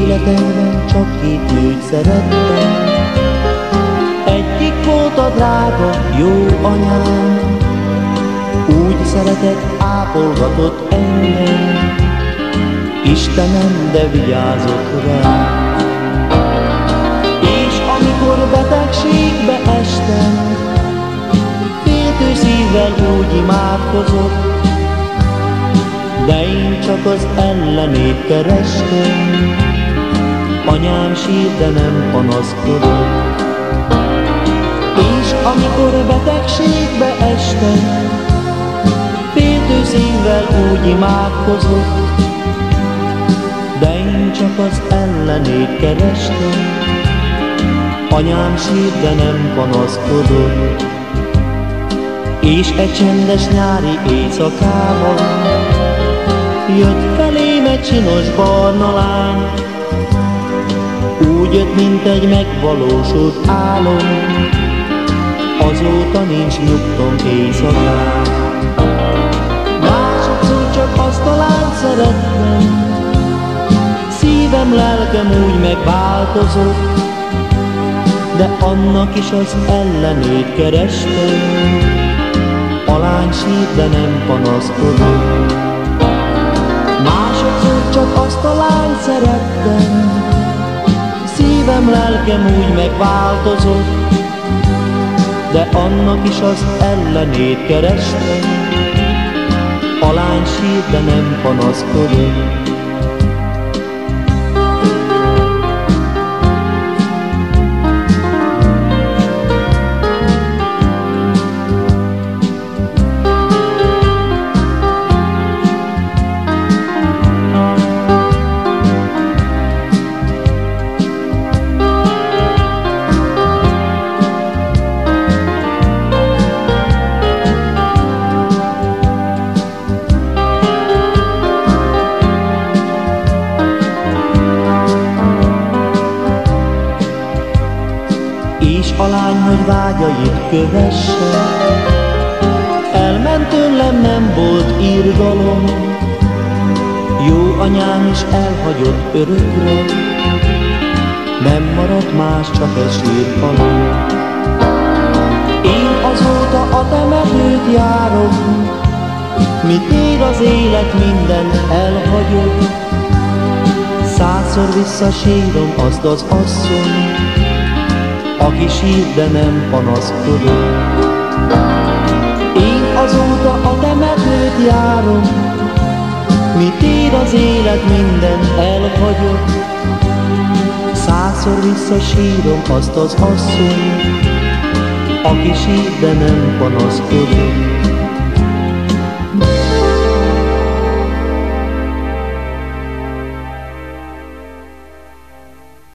Életemben csak két nőt szerettem, Egyik volt a drága, jó anyám, Úgy szeretett, ápolgatott engem, Istenem, de vigyázott rám. És amikor betegségbe estem, Féltő szívvel úgy imádkozott, de én csak az ellenét kerestem, anyám sír, de nem panaszkodott. És amikor betegségbe estem, féltő szívvel úgy imádkozott, de én csak az ellenét kerestem, anyám sír, de nem panaszkodott. És egy csendes nyári éjszakában Jött felém egy csinos barna lány, Úgy jött, mint egy megvalósult álom, Azóta nincs nyugtom éjszakán. Másodszor csak azt a lányt szerettem, Szívem, lelkem úgy megváltozott, De annak is az ellenét kerestem, A lány sír, de nem panaszkodott. Másodszor csak azt a lányt szerettem, Szívem, lelkem úgy megváltozott, De annak is az ellenét kerestem, A lány sír, de nem panaszkodott. Hogy vágyait kövesse, elment tőlem, nem volt írgalom, jó anyám is elhagyott örökre, nem maradt más, csak egy sírfalom. Én azóta a temetőt járom, mit ér az élet, minden elhagyott, Százszor visszasírom azt az asszony, aki sír, de nem panaszkodott. Én azóta a temetőt járom, mit ér az élet, minden elhagyott. Százszor visszasírom azt az asszony, aki sír, de nem panaszkodott.